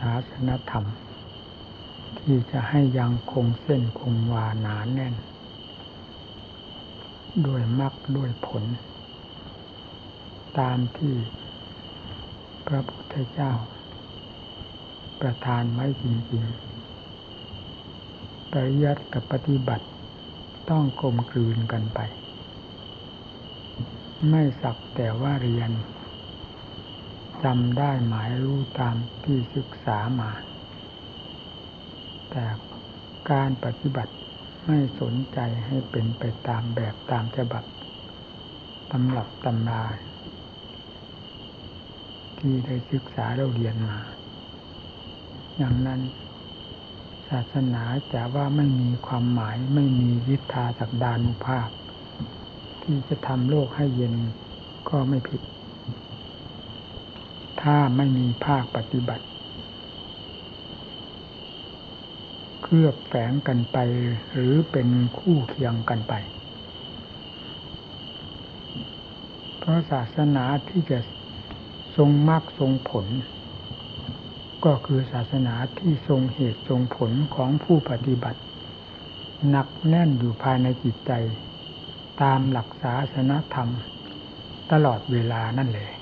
ศาสนธรรม ที่จะให้ยังคงเส้นคงวาหนานแน่น ด้วยมรรคด้วยผล ตามที่พระพุทธเจ้า ประทานไว้จริงๆปริยัติกับปฏิบัติต้องกลมกลืนกันไป ไม่สักแต่ว่าเรียน จำได้หมายรู้ตามที่ศึกษามา แต่การปฏิบัติไม่สนใจให้เป็นไปตามแบบตามฉบับตำหลับตำราที่ได้ศึกษาเราเรียนมา อย่างนั้นศาสนาจะว่าไม่มีความหมายไม่มีวิทาสักดานุภาพ ที่จะทำโลกให้เย็นก็ไม่ผิด ถ้าไม่มีภาคปฏิบัติ เคลือบแฝงกันไปหรือเป็นคู่เคียงกันไป เพราะศาสนาที่จะทรงมรรคทรงผล ก็คือศาสนาที่ทรงเหตุทรงผลของผู้ปฏิบัติ หนักแน่นอยู่ภายในจิตใจ ตามหลักศาสนธรรม ตลอดเวลานั่นเลย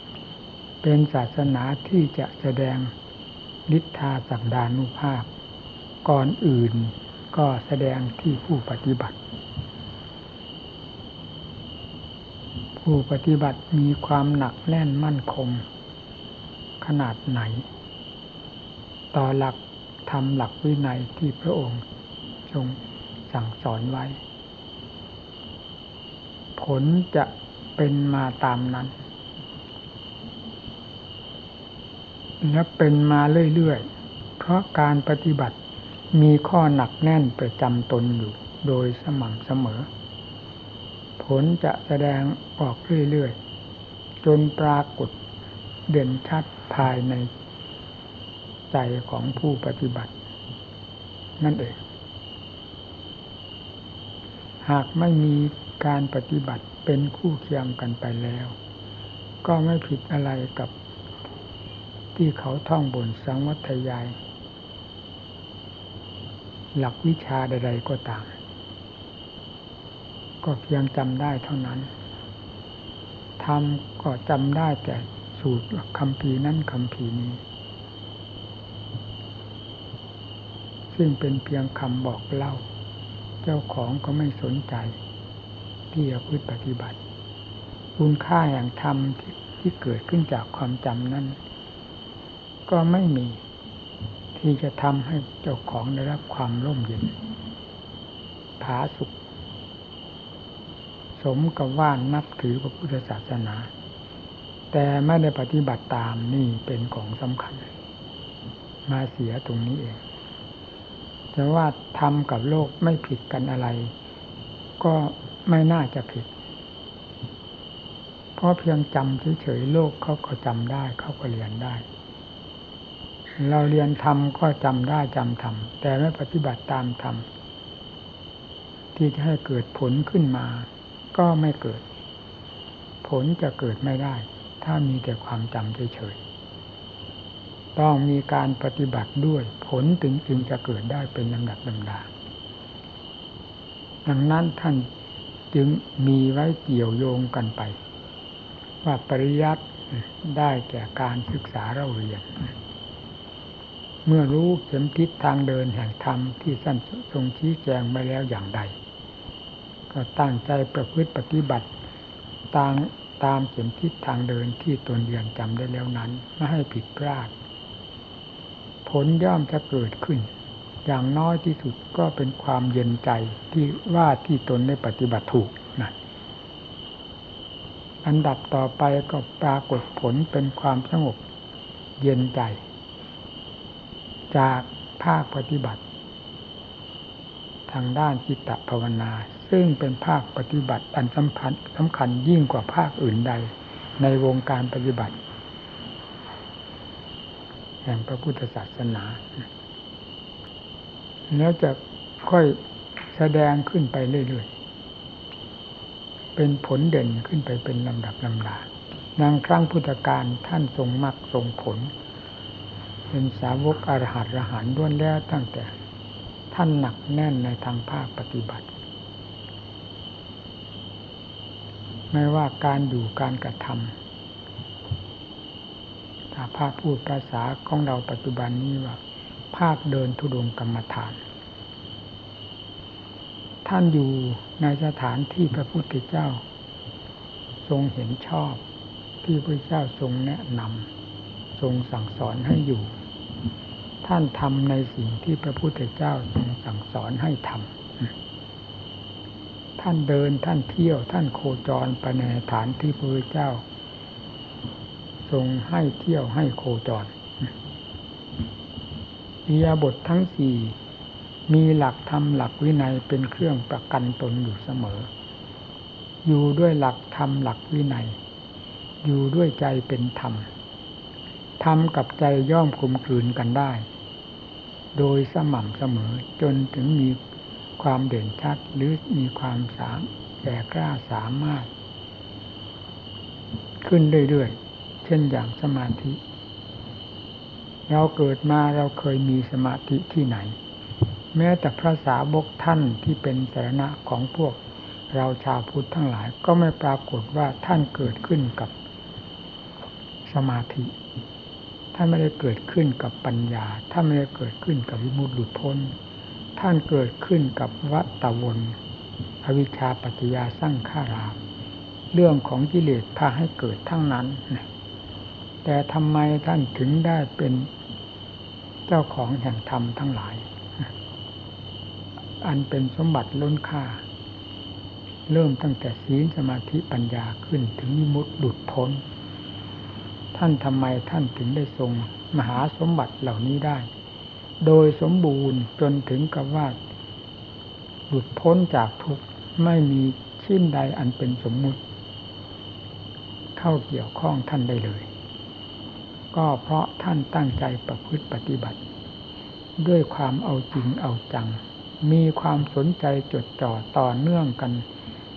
เป็นศาสนาที่จะแสดงฤทธาสักดานุภาพ ก่อนอื่นก็แสดงที่ผู้ปฏิบัติ ผู้ปฏิบัติมีความหนักแน่นมั่นคง ขนาดไหน ต่อหลักทำหลักวินัยที่พระองค์ทรงสั่งสอนไว้ ผลจะเป็นมาตามนั้น และเป็นมาเรื่อยๆ เพราะการปฏิบัติมีข้อหนักแน่นประจำตนอยู่โดยสม่ำเสมอ ผลจะแสดงออกเรื่อยๆ จนปรากฏเด่นชัดภายในใจของผู้ปฏิบัติ นั่นเอง หากไม่มีการปฏิบัติเป็นคู่เคียงกันไปแล้ว ก็ไม่ผิดอะไรกับ ที่เขาท่องบนสังวัตยาย หลักวิชาใดๆก็ตาม ก็เพียงจำได้เท่านั้นทำก็จำได้แต่สูตรคำพีนั้นคำพีนี้ ซึ่งเป็นเพียงคำบอกเล่า เจ้าของก็ไม่สนใจ ที่จะพูดปฏิบัติ คุณค่าแห่งธรรมที่เกิดขึ้นจากความจำนั้น ก็ไม่มี ที่จะทำให้เจ้าของได้รับความร่มเย็นผาสุข สมกับว่านับถือพระพุทธศาสนา แต่ไม่ได้ปฏิบัติตามนี่เป็นของสำคัญ มาเสียตรงนี้เองแต่ว่าทำกับโลกไม่ผิดกันอะไร ก็ไม่น่าจะผิดเพราะเพียงจำเฉยๆโลกเขาก็จำได้เขาก็เรียนได้ เราเรียนทำก็จำได้จำทำแต่ไม่ปฏิบัติตามทำที่จะให้เกิดผลขึ้นมา ก็ไม่เกิด ผลจะเกิดไม่ได้ ถ้ามีแต่ความจำเฉยๆต้องมีการปฏิบัติด้วย ผลถึงจึงจะเกิดได้เป็นลำดับลำดาดังนั้นท่านจึงมีไว้เกี่ยวโยงกันไป ว่าปริยัติได้แก่การศึกษาเราเรียน เมื่อรู้เข็มทิศทางเดินแห่งธรรมที่สั้นทรงชี้แจงไปแล้วอย่างใด ก็ตั้งใจประพฤติปฏิบัติตามตามเข็มทิศทางเดินที่ตนเรียนจำได้แล้วนั้น ไม่ให้ผิดพลาด ผลย่อมจะเกิดขึ้น อย่างน้อยที่สุดก็เป็นความเย็นใจที่ว่าที่ตนได้ปฏิบัติถูกนั่นอันดับต่อไปก็ปรากฏผลเป็นความสงบเย็นใจ จากภาคปฏิบัติ ทางด้านจิตตภาวนา ซึ่งเป็นภาคปฏิบัติอันสำคัญสำคัญยิ่งกว่าภาคอื่นใดในวงการปฏิบัติ แห่งพระพุทธศาสนา แล้วจะค่อยแสดงขึ้นไปเรื่อยๆ เป็นผลเด่นขึ้นไปเป็นลำดับลำดา นางครั้งพุทธการท่านทรงมรรคทรงผล เป็นสาวกอรหัตอรหันด้วนแล้วตั้งแต่ท่านหนักแน่นในทางภาคปฏิบัติ ไม่ว่าการอยู่การกระทำถ้าภาคพูดภาษาของเราปัจจุบันนี้ว่า ภาคเดินทุดงกรรมฐาน ท่านอยู่ในสถานที่พระพุทธเจ้า ทรงเห็นชอบที่พระเจ้าทรงแนะนำทรงสั่งสอนให้อยู่ ท่านทำในสิ่งที่พระพุทธเจ้าทรงสั่งสอนให้ทำท่านเดินท่านเที่ยวท่านโคจรไปในฐานที่พระพุทธเจ้า ทรงให้เที่ยวให้โคจรอิยาบททั้งสี่มีหลักธรรมหลักวินัยเป็นเครื่องประกันตนอยู่เสมอ อยู่ด้วยหลักธรรมหลักวินัย อยู่ด้วยใจเป็นธรรม รรมกับใจย่อมคุมคลืนกันได้ โดยสม่ำเสมอจนถึงมีความเด่นชัดหรือมีความสามแก่กล้าสามารถ ขึ้นเรื่อยๆ เช่นอย่างสมาธิ เราเกิดมาเราเคยมีสมาธิที่ไหน แม้แต่พระสาวกท่านที่เป็นสารณะของพวกเราชาวพุทธทั้งหลายก็ไม่ปรากฏว่าท่านเกิดขึ้นกับสมาธิ ท่านไม่ได้เกิดขึ้นกับปัญญา ท่านไม่ได้เกิดขึ้นกับวิมุตติหลุดพ้น ท่านเกิดขึ้นกับวัตตะวนอวิชชาปัจจยาสร้างฆารามเรื่องของกิเลสพาให้เกิดทั้งนั้น แต่ทำไมท่านถึงได้เป็นเจ้าของแห่งธรรมทั้งหลาย อันเป็นสมบัติล้นค่า เริ่มตั้งแต่ศีลสมาธิปัญญาขึ้นถึงมิมุติหลุดพ้น ท่านทำไมท่านถึงได้ทรง มหาสมบัติเหล่านี้ได้ โดยสมบูรณ์จนถึงกับว่าหลุดพ้นจากทุกข์ไม่มีชิ้นใดอันเป็นสมมุติ เข้าเกี่ยวข้องท่านได้เลย ก็เพราะท่านตั้งใจประพฤติปฏิบัติ ด้วยความเอาจริงเอาจัง มีความสนใจจดจ่อต่อเนื่องกัน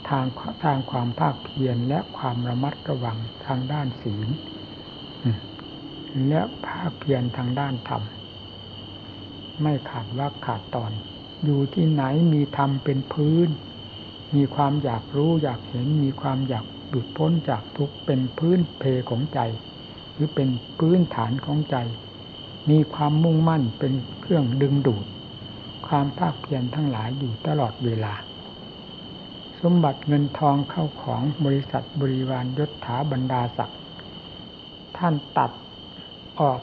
ทางทางความภาคเพียรและความระมัดระวังทางด้านศีล และภาคเพียรทางด้านธรรม ไม่ขาดว่าขาดตอน อยู่ที่ไหนมีธรรมเป็นพื้น มีความอยากรู้อยากเห็นมีความอยากหลุดพ้นจากทุกเป็นพื้นเพของใจ หรือเป็นพื้นฐานของใจ มีความมุ่งมั่นเป็นเครื่องดึงดูด ความภาคเพียรทั้งหลายอยู่ตลอดเวลา สมบัติเงินทองเข้าของบริษัทบริวารยศถาบรรดาศักดิ์ท่านตัด ออก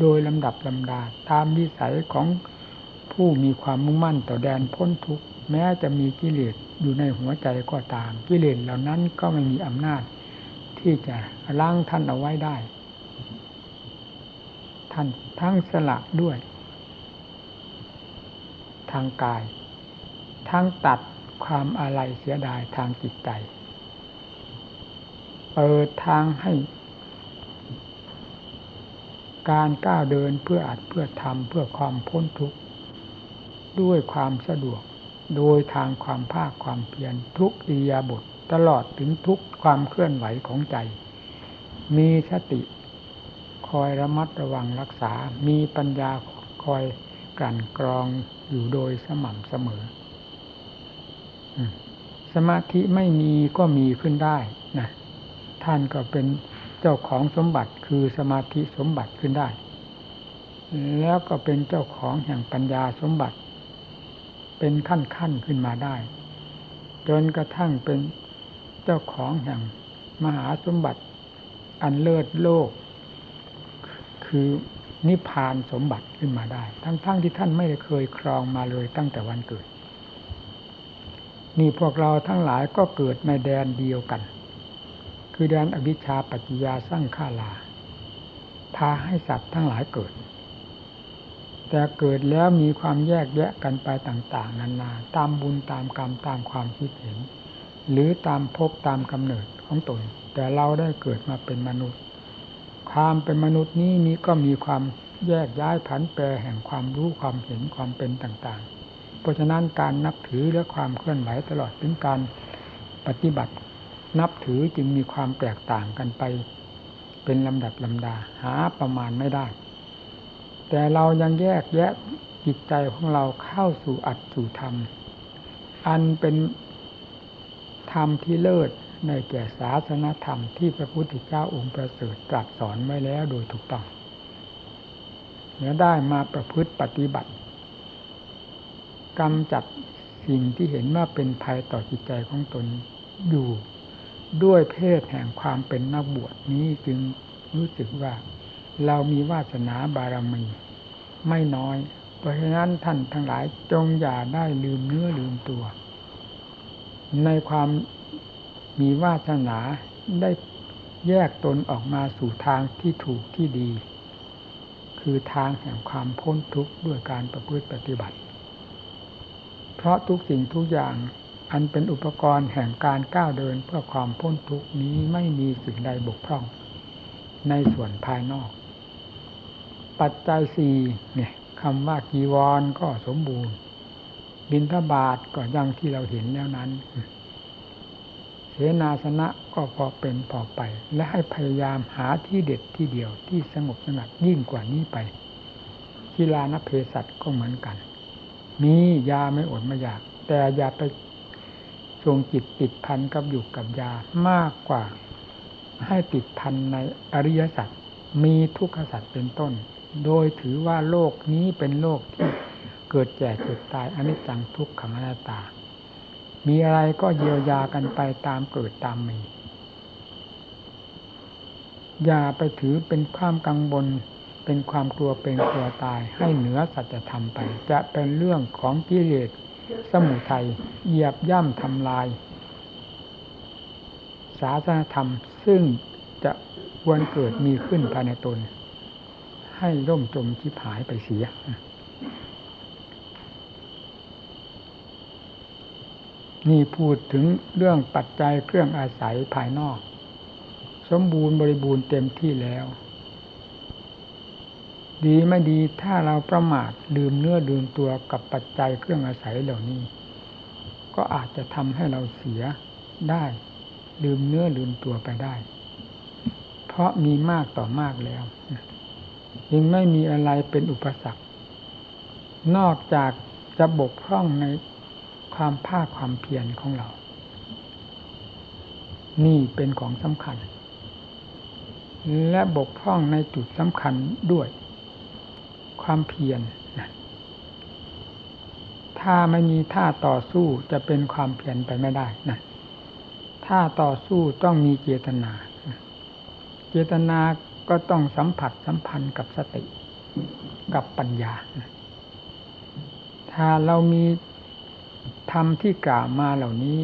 โดยลำดับลำดา ตามวิสัยของผู้มีความมุ่งมั่นต่อแดนพ้นทุกข์แม้จะมีกิเลสอยู่ในหัวใจก็ตาม กิเลสเหล่านั้นก็ไม่มีอำนาจ ที่จะล้างท่านเอาไว้ได้ ท่านทั้งสละด้วย ทางกาย ทั้งตัดความอะไรเสียดายทางจิตใจ เปิดทางให้ การก้าวเดินเพื่ออัดเพื่อทำเพื่อความพ้นทุกข์ด้วยความสะดวกโดยทางความภาคความเพียรทุกอิยาบทตลอดถึงทุกความเคลื่อนไหวของใจ มีสติคอยระมัดระวังรักษา มีปัญญาคอยกลั่นกรองอยู่โดยสม่ำเสมอ สมาธิไม่มีก็มีขึ้นได้นะท่านก็เป็น เจ้าของสมบัติคือสมาธิสมบัติขึ้นได้ แล้วก็เป็นเจ้าของแห่งปัญญาสมบัติ เป็นขั้นขั้นขึ้นมาได้ จนกระทั่งเป็นเจ้าของแห่งมหาสมบัติ อันเลิศโลก คือนิพพานสมบัติขึ้นมาได้ ทั้งๆทที่ท่านไม่เคยครองมาเลยตั้งแต่วันเกิด นี่พวกเราทั้งหลายก็เกิดในแดนเดียวกัน คือแดนอวิชชาปัจจยาสร้างฆาลา พาให้สัตว์ทั้งหลายเกิด แต่เกิดแล้วมีความแยกแยะกันไปต่างๆ นานาตามบุญตามกรรมตามความคิดเห็น หรือตามภพตามกำเนิดของตน แต่เราได้เกิดมาเป็นมนุษย์ ความเป็นมนุษย์นี้มีก็มีความแยกย้ายผันแปรแห่งความรู้ความเห็นความเป็นต่างๆ เพราะฉะนั้นการนับถือและความเคลื่อนไหวตลอดถึงการปฏิบัติ นับถือจึงมีความแตกต่างกันไป เป็นลำดับลำดาหาประมาณไม่ได้ แต่เรายังแยกแยะจิตใจของเราเข้าสู่อัตสู่ธรรม อันเป็นธรรมที่เลิศในแก่ศาสนธรรมที่พระพุทธเจ้าองค์ประเสริฐตรัสสอนไว้แล้วโดยถูกต้องเนื้อได้มาประพฤติปฏิบัติกำจัดสิ่งที่เห็นว่าเป็นภัยต่อจิตใจของตนอยู่ ด้วยเพศแห่งความเป็นนักบวชนี้จึงรู้สึกว่า เรามีวาสนาบารมี ไม่น้อย เพราะฉะนั้นท่านทั้งหลายจงอย่าได้ลืมเนื้อลืมตัว ในความมีวาสนาได้แยกตนออกมาสู่ทางที่ถูกที่ดี คือทางแห่งความพ้นทุกข์ด้วยการประพฤติปฏิบัติ เพราะทุกสิ่งทุกอย่าง อันเป็นอุปกรณ์แห่งการก้าวเดินเพื่อความพ้นทุกนี้ไม่มีสิ่งใดบกพร่อง ในส่วนภายนอก ปัจจัยสี่เนี่ยคำว่ากีวรก็สมบูรณ์ บินทบาทก็ยังที่เราเห็นแล้วนั้น เสนาสนะก็พอเป็นพอไป และให้พยายามหาที่เด็ดที่เดียวที่สงบสงัดยิ่งกว่านี้ไปกีฬานเพศัตก็เหมือนกัน มียาไม่อดไม่อยาก แต่อย่าไป ทรงจิตติดพันกับอยู่กับยามากกว่า ให้ติดพันในอริยสัจมีทุกขสัจเป็นต้น โดยถือว่าโลกนี้เป็นโลกที่เกิดแก่เจ็บตายอนิจจังทุกขังอนัตตา มีอะไรก็เยียวยากันไปตามเกิดตามมี อย่าไปถือเป็นความกังวลเป็นความกลัวเป็นกลัวตายให้เหนือสัจธรรมไป จะเป็นเรื่องของกิเลส สมุทัยเหยียบย่ำทำลาย ศาสนธรรมซึ่งจะควรเกิดมีขึ้นภายในตน ให้ร่มจมชิบหายไปเสีย นี่พูดถึงเรื่องปัจจัยเครื่องอาศัยภายนอก สมบูรณ์บริบูรณ์เต็มที่แล้ว ดีไม่ดีถ้าเราประมาทลืมเนื้อลืมตัวกับปัจจัยเครื่องอาศัยเหล่านี้ ก็อาจจะทำให้เราเสียได้ ลืมเนื้อลืมตัวไปได้ เพราะมีมากต่อมากแล้วยังไม่มีอะไรเป็นอุปสรรค นอกจากจะบกพร่องในความภาคความเพียรของเรา นี่เป็นของสำคัญ และบกพร่องในจุดสำคัญด้วย ความเพียรถ้าไม่มีท่าต่อสู้จะเป็นความเพียรไปไม่ได้นะถ้าต่อสู้ต้องมีเจตนา เจตนาก็ต้องสัมผัสสัมพันธ์กับสติ กับปัญญา ถ้าเรามีธรรมที่กล่าวมาเหล่านี้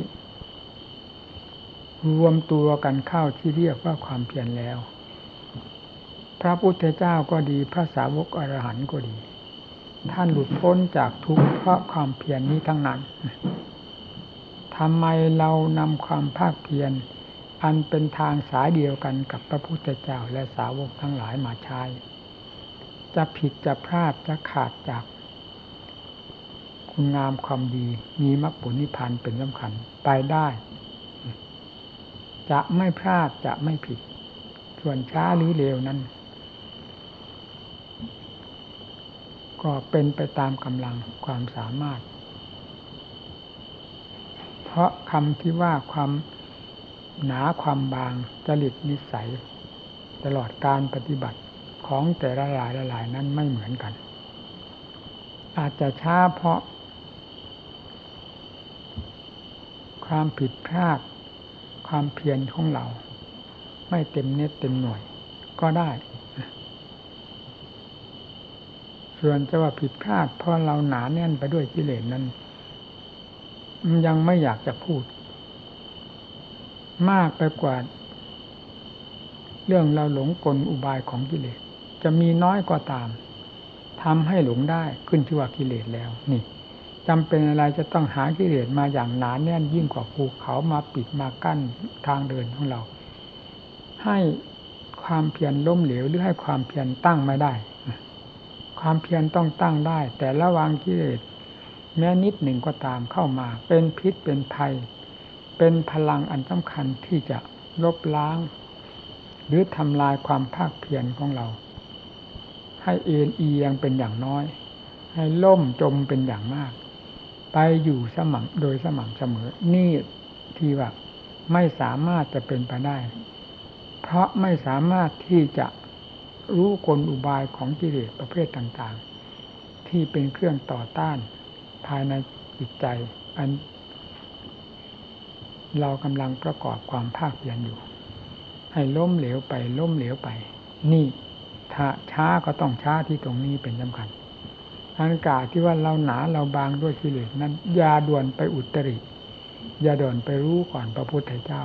รวมตัวกันเข้าที่เรียกว่าความเพียรแล้ว พระพุทธเจ้าก็ดี พระสาวกอรหันต์ก็ดี ท่านหลุดพ้นจากทุกข์เพราะความเพียรนนี้ทั้งนั้นทำไมเรานำความภาคเพียรอันเป็นทางสายเดียวกันกับพระพุทธเจ้าและสาวกทั้งหลายมาใช้ จะผิดจะพลาดจะขาดจาก คุณงามความดีมีมรรคผลนิพพานเป็นสำคัญไปได้ จะไม่พลาดจะไม่ผิด ส่วนช้าหรือเร็วนั้น ก็เป็นไปตามกำลังความสามารถ เพราะคำที่ว่าความหนาความบางจริตนิสัย ตลอดการปฏิบัติของแต่ละหลายละหลายนั้นไม่เหมือนกัน อาจจะช้าเพราะ ความผิดพลาด ความเพียรของเรา ไม่เต็มเน็ตเต็มหน่วยก็ได้ ส่วนจะว่าผิดพลาดเพราะเราหนาแน่นไปด้วยกิเลสนั้น ยังไม่อยากจะพูด มากไปกว่า เรื่องเราหลงกลอุบายของกิเลส จะมีน้อยก็าตามทำให้หลงได้ขึ้นชื่ว่ากิเลสแล้ว นี่จำเป็นอะไรจะต้องหากิเลสมาอย่างหนานแน่นยิ่งกว่าภูเขามาปิดมากั้นทางเดินของเรา ให้ความเพียรล้มเหลวหรือให้ความเพียรตั้งไม่ได้ ความเพียรต้องตั้งได้ แต่ระวังกิเลสแม้นิดหนึ่งก็ตามเข้ามา เป็นพิษเป็นภัย เป็นพลังอันสำคัญที่จะลบล้าง หรือทำลายความภาคเพียรของเรา ให้เอ็นเอียงเป็นอย่างน้อย ให้ล่มจมเป็นอย่างมาก ไปอยู่สม่ำโดยสม่ำเสมอ นี่ที่ว่าไม่สามารถจะเป็นไปได้ เพราะไม่สามารถที่จะ รู้กลอุบายของกิเลสประเภทต่างๆ ที่เป็นเครื่องต่อต้านภายในจิตใจ อัน เรากำลังประกอบความภาคเพียรอยู่ ให้ล้มเหลวไปล้มเหลวไป นี่ถ้าช้าก็ต้องช้าที่ตรงนี้เป็นสำคัญอันกาที่ว่าเราหนาเราบางด้วยกิเลสนั้นอย่าด่วนไปอุตริอย่าด่วนไปรู้ก่อนพระพุทธเจ้า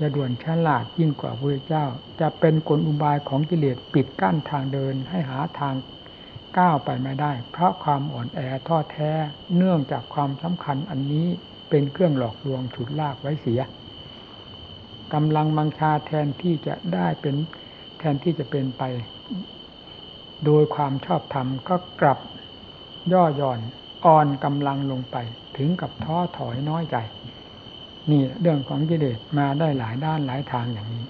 จะด่วนฉลาดยิ่งกว่าพระเจ้า จะเป็นกลอุบายของกิเลสปิดกั้นทางเดินให้หาทางก้าวไปไม่ได้ เพราะความอ่อนแอท้อแท้เนื่องจากความสำคัญอันนี้เป็นเครื่องหลอกลวงฉุดลากไว้เสียกำลังบังชาแทนที่จะได้เป็นแทนที่จะเป็นไป โดยความชอบธรรมก็กลับย่อหย่อนอ่อนกำลังลงไป ถึงกับท้อถอยน้อยใจ นี่เรื่องของกิเลสมาได้หลายด้านหลายทางอย่างนี้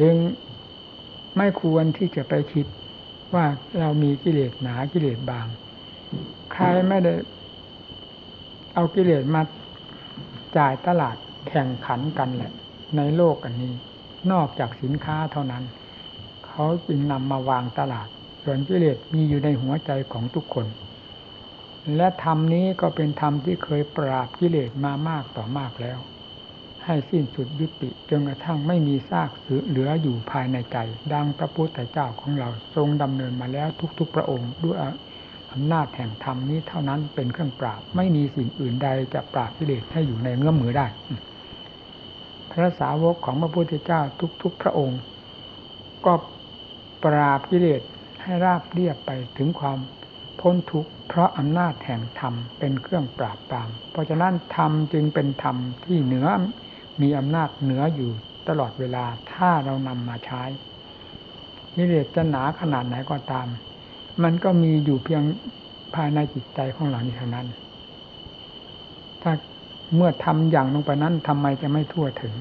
จึงไม่ควรที่จะไปคิดว่าเรามีกิเลสหนากิเลสบาง ใครไม่ได้ เอากิเลสมาจ่ายตลาดแข่งขันกันแหละ ในโลกอันนี้ นอกจากสินค้าเท่านั้น เขาจึงนำมาวางตลาด ส่วนกิเลสมีอยู่ในหัวใจของทุกคน และธรรมนี้ก็เป็นธรรมที่เคยปราบกิเลสมามากต่อมากแล้ว ให้สิ้นสุดยุติจนกระทั่งไม่มีซากเหลืออยู่ภายในใจ ดังพระพุทธเจ้าของเราทรงดำเนินมาแล้วทุกๆพระองค์ด้วยอำนาจแห่งธรรมนี้เท่านั้นเป็นเครื่องปราบ ไม่มีสิ่งอื่นใดจะปราบกิเลสให้อยู่ในเงื้อมมือได้ พระสาวกของพระพุทธเจ้าทุก ๆ พระองค์ ก็ปราบกิเลสให้ราบเรียบไปถึงความ พ้นทุกข์เพราะอำนาจแห่งธรรมเป็นเครื่องปราบปราม เพราะฉะนั้นธรรมจึงเป็นธรรมที่เหนือมีอำนาจเหนืออยู่ตลอดเวลาถ้าเรานำมาใช้นิเรศจะหนาขนาดไหนก็ตาม มันก็มีอยู่เพียงภายในจิตใจของเรานี้เท่านั้น ถ้าเมื่อทำอย่างลงไปนั้นทำไมจะไม่ทั่วถึง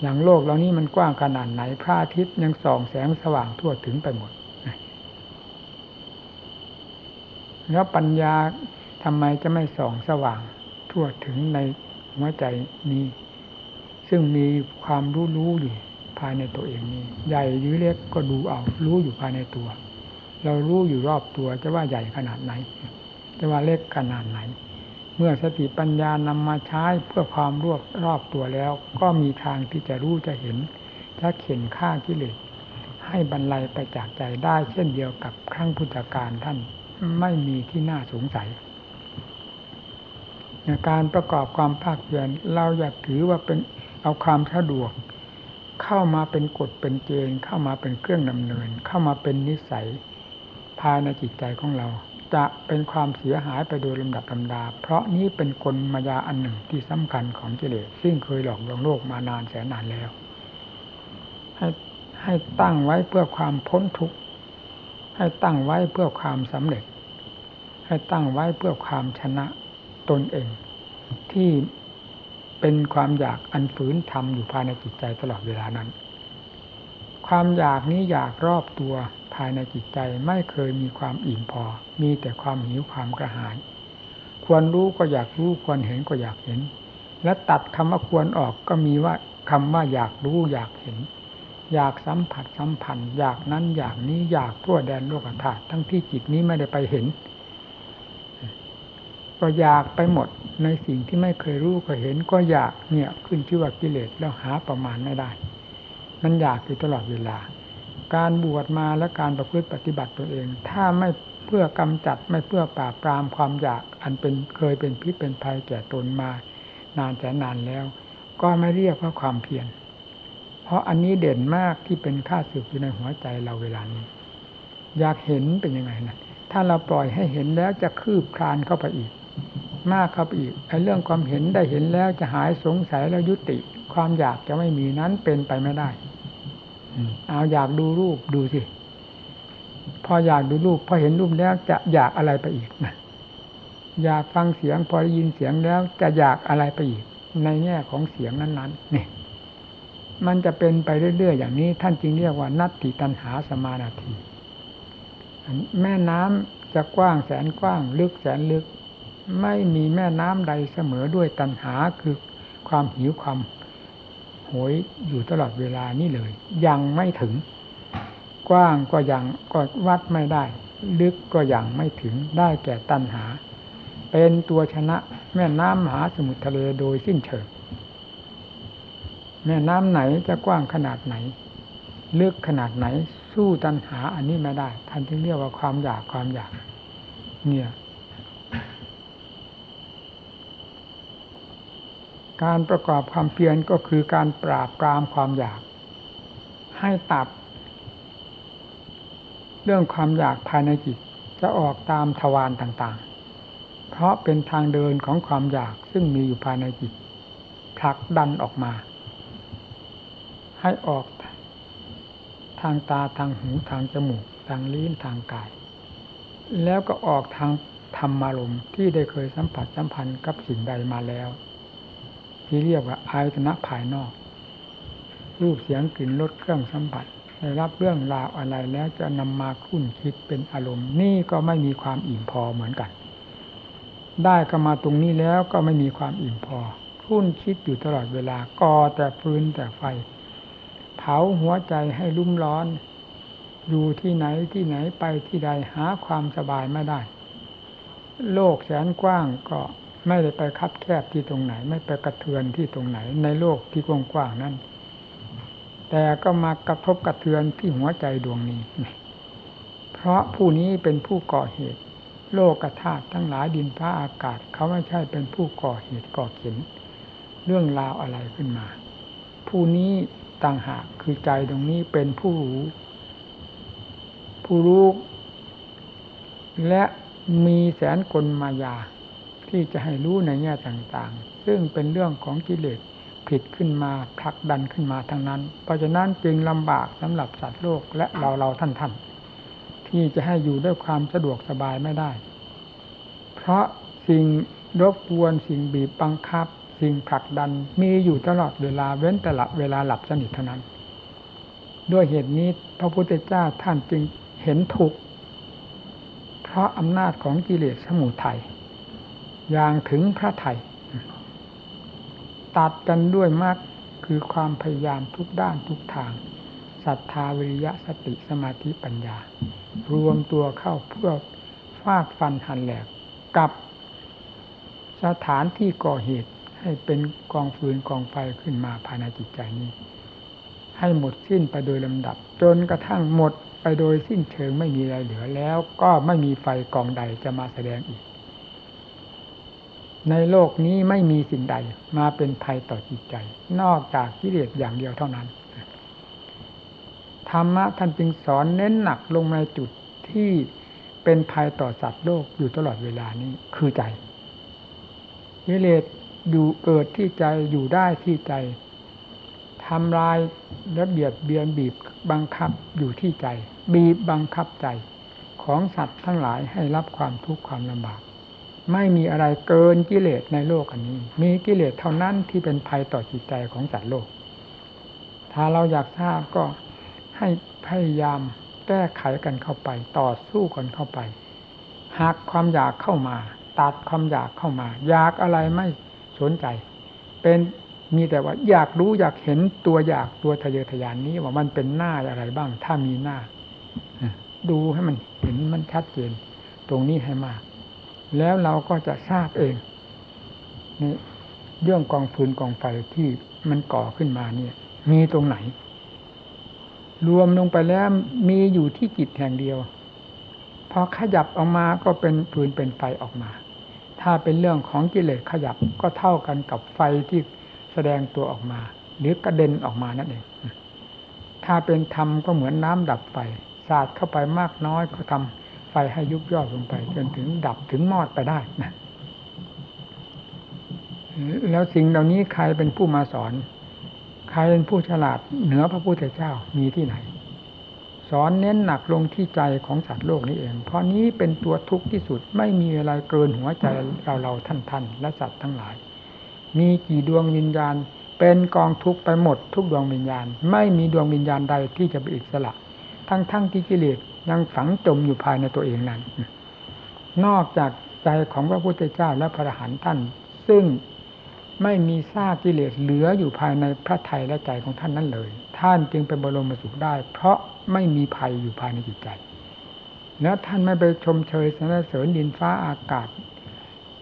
อย่างโลกเรานี้มันกว้างขนาดไหนพระอาทิตย์ยังส่องแสงสว่างทั่วถึงไปหมด แล้วปัญญาทำไมจะไม่ส่องสว่างทั่วถึงในหัวใจนี้ ซึ่งมีความรู้รู้อยู่ภายในตัวเองนี้ ใหญ่หรือเล็กก็ดูเอารู้อยู่ภายในตัว เรารู้อยู่รอบตัวจะว่าใหญ่ขนาดไหน จะว่าเล็กขนาดไหน เมื่อสติปัญญานำมาใช้เพื่อความรวบรอบตัวแล้ว ก็มีทางที่จะรู้จะเห็นจะเข็นฆ่ากิเลสให้บรรลัยไปจากใจได้เช่นเดียวกับครั้งพุทธการท่าน ไม่มีที่น่าสงสัยในการประกอบความภาคเพียรเราอยากถือว่าเป็นเอาความสะดวก เข้ามาเป็นกฎเป็นเกณฑ์เข้ามาเป็นเครื่องดำเนิน เข้ามาเป็นนิสัยภายในจิตใจของเรา จะเป็นความเสียหายไปโดยลำดับลำดา เพราะนี้เป็นกลมายาอันหนึ่งที่สำคัญของกิเลสซึ่งเคยหลอกลวงโลกมานานแสนนานแล้ว ให้ให้ตั้งไว้เพื่อความพ้นทุกข์ ให้ตั้งไว้เพื่อความสำเร็จ ให้ตั้งไว้เพื่อความชนะตนเอง ที่เป็นความอยากอันฝืนทำอยู่ภายในจิตใจตลอดเวลานั้น ความอยากนี้อยากรอบตัวภายในจิตใจไม่เคยมีความอิ่มพอ มีแต่ความหิวความกระหาย ควรรู้ก็อยากรู้ควรเห็นก็อยากเห็น และตัดคำว่าควรออกก็มีว่าคำว่าอยากรู้อยากเห็น อยากสัมผัสสัมพันธ์อยากนั้นอยากนี้อยากทั่วแดนโลกธาตุทั้งที่จิตนี้ไม่ได้ไปเห็นก็อยากไปหมดในสิ่งที่ไม่เคยรู้ก็เห็นก็อยากเนี่ยขึ้นชื่อว่ากิเลสแล้วหาประมาณไม่ได้ มันอยากอยู่ตลอดเวลา การบวชมาและการประพฤติปฏิบัติตัวเอง ถ้าไม่เพื่อกำจัดไม่เพื่อปราบปรามความอยากอันเป็นเคยเป็นพิษเป็นภัยแก่ตนมา นานแต่นานแล้ว ก็ไม่เรียกว่าความเพียร เพราะอันนี้เด่นมากที่เป็นค่าสึกอยู่ในหัวใจเราเวลานี้ อยากเห็นเป็นยังไงนะถ้าเราปล่อยให้เห็นแล้วจะคืบคลานเข้าไปอีก มากเข้าไปอีกไอ้เรื่องความเห็นได้เห็นแล้วจะหายสงสัยแล้วยุติ ความอยากจะไม่มีนั้นเป็นไปไม่ได้เอาอยากดูรูปดูสิพออยากดูรูปพอเห็นรูปแล้วจะอยากอะไรไปอีกนะอยากฟังเสียงพอได้ยินเสียงแล้วจะอยากอะไรไปอีก ในแง่ของเสียงนั้นๆนี่ มันจะเป็นไปเรื่อยๆอย่างนี้ ท่านจึงเรียกว่านัตติตันหาสมานาทีแม่น้ำจะกว้างแสนกว้าง ลึกแสนลึก ไม่มีแม่น้ำใดเสมอด้วยตันหาคือความหิวความโหยอยู่ตลอดเวลานี่เลย ยังไม่ถึง กว้างก็ยังก็วัดไม่ได้ ลึกก็ยังไม่ถึงได้แก่ตันหา เป็นตัวชนะแม่น้ำมหาสมุทรทะเลโดยสิ้นเชิง แม่น้ำไหนจะกว้างขนาดไหนลึกขนาดไหน สู้ตันหาอันนี้ไม่ได้ท่านจึงเรียกว่าความอยากความอยาก เนี่ย การประกอบความเพียรก็คือการปราบปรามความอยาก ให้ตัดเรื่องความอยากภายในจิตจะออกตามทวารต่างๆ เพราะเป็นทางเดินของความอยากซึ่งมีอยู่ภายในจิตผลักดันออกมา ให้ออก ทางตาทางหูทางจมูก ทางลิ้นทางกาย แล้วก็ออกทางธรรมารมณ์ที่ได้เคยสัมผัสสัมพันธ์กับสิ่งใดมาแล้ว ที่เรียกว่าอายตนะภายนอก รูปเสียงกลิ่นรสเครื่องสัมผัสได้รับเรื่องราวอะไรแล้วจะนำมาคุ้นคิดเป็นอารมณ์ นี่ก็ไม่มีความอิ่มพอเหมือนกัน ได้ก็มาตรงนี้แล้วก็ไม่มีความอิ่มพอคุ้นคิดอยู่ตลอดเวลาก่อแต่ฟืนแต่ไฟาหัวใจให้รุ่มร้อน อยู่ที่ไหนที่ไหนไปที่ใดหาความสบายไม่ได้ โลกแสนกว้างก็ไม่ได้ไปคับแคบที่ตรงไหน ไม่ไปกระเทือนที่ตรงไหน ในโลกที่กว้างๆนั้น แต่ก็มากระทบกระเทือนที่หัวใจดวงนี้ เพราะผู้นี้เป็นผู้ก่อเหตุ โลกธาตุทั้งหลายดินฟ้าอากาศ เขาไม่ใช่เป็นผู้ก่อเหตุก่อเข็นเรื่องราวอะไรขึ้นมา ผู้นี้ ต่างหากคือใจตรงนี้เป็นผู้รู้ ผู้รู้ และมีแสนกลมายา ที่จะให้รู้ในแง่ต่างๆ ซึ่งเป็นเรื่องของกิเลสผิดขึ้นมาผลักดันขึ้นมาทั้งนั้น เพราะฉะนั้นจึงลำบากสำหรับสัตว์โลกและเราเราท่านท่านที่จะให้อยู่ด้วยความสะดวกสบายไม่ได้ เพราะสิ่งรบกวนสิ่งบีบบังคับ สิ่งผลักดันมีอยู่ตลอดเวลาเว้นแต่ละเวลาหลับสนิทเท่านั้น ด้วยเหตุนี้พระพุทธเจ้าท่านจึงเห็นถูกเพราะอำนาจของกิเลสสมุทัยอย่างถึงพระไทยตัดกันด้วยมากคือความพยายามทุกด้านทุกทางศรัทธาวิริยะสติสมาธิปัญญา รวมตัวเข้าเพื่อฟาดฟันหันแหลกกับสถานที่ก่อเหตุ ให้เป็นกองฟืนกองไฟขึ้นมาภายในจิตใจนี้ ให้หมดสิ้นไปโดยลำดับ จนกระทั่งหมดไปโดยสิ้นเชิงไม่มีอะไรเหลือแล้วก็ไม่มีไฟกองใดจะมาแสดงอีก ในโลกนี้ไม่มีสิ่งใดมาเป็นภัยต่อจิตใจ นอกจากกิเลสอย่างเดียวเท่านั้น ธรรมะท่านจึงสอนเน้นหนักลงในจุดที่เป็นภัยต่อสัตว์โลกอยู่ตลอดเวลานี้คือใจกิเลส อยู่เกิดที่ใจอยู่ได้ที่ใจทำลายและเบียดเบียนบีบบังคับอยู่ที่ใจ บีบบังคับใจ ของสัตว์ทั้งหลายให้รับความทุกข์ความลำบาก ไม่มีอะไรเกินกิเลสในโลกอันนี้ มีกิเลสเท่านั้นที่เป็นภัยต่อจิตใจของสัตว์โลก ถ้าเราอยากทราบก็ให้พยายามแก้ไขกันเข้าไป ต่อสู้กันเข้าไปหักความอยากเข้ามา ตัดความอยากเข้ามา อยากอะไรไม่ สนใจ เป็นมีแต่ว่าอยากรู้อยากเห็นตัวอยากตัวทะเยอทะยานนี้ว่ามันเป็นหน้าอะไรบ้าง ถ้ามีหน้าดูให้มันเห็นมันชัดเจนตรงนี้ให้มาก แล้วเราก็จะทราบเองนี่เรื่องกองฟืนกองไฟที่มันก่อขึ้นมาเนี่ย มีตรงไหน รวมลงไปแล้วมีอยู่ที่จิตแห่งเดียว พอขยับออกมาก็เป็นฟืนเป็นไฟออกมา ถ้าเป็นเรื่องของกิเลสขยับก็เท่ากันกับไฟที่แสดงตัวออกมา หรือกระเด็นออกมานั่นเอง ถ้าเป็นธรรมก็เหมือนน้ำดับไฟสาดเข้าไปมากน้อยก็ทำไฟให้ยุบย่อลงไป จนถึงดับถึงมอดไปได้นะแล้วสิ่งเหล่านี้ใครเป็นผู้มาสอน ใครเป็นผู้ฉลาดเหนือพระพุทธเจ้ามีที่ไหน สอนเน้นหนักลงที่ใจของสัตว์โลกนี้เอง เพราะนี้เป็นตัวทุกข์ที่สุดไม่มีอะไรเกินหัวใจเราเราท่านท่านและสัตว์ทั้งหลาย มีกี่ดวงวิญญาณ เป็นกองทุกข์ไปหมดทุกดวงวิญญาณ ไม่มีดวงวิญญาณใดที่จะเป็นอิสระ ทั้งๆทที่กิเลสยังฝังจมอยู่ภายในตัวเองนั้น นอกจากใจของพระพุทธเจ้าและพระอรหันต์ท่าน ซึ่ง ไม่มีซากกิเลสเหลืออยู่ภายในพระทัยและใจของท่านนั้นเลย ท่านจึงเป็นบรมสุขได้ เพราะไม่มีภัยอยู่ภายในจิตใจ แล้วท่านไม่ไปชมเชยสรรเสริญดินฟ้าอากาศ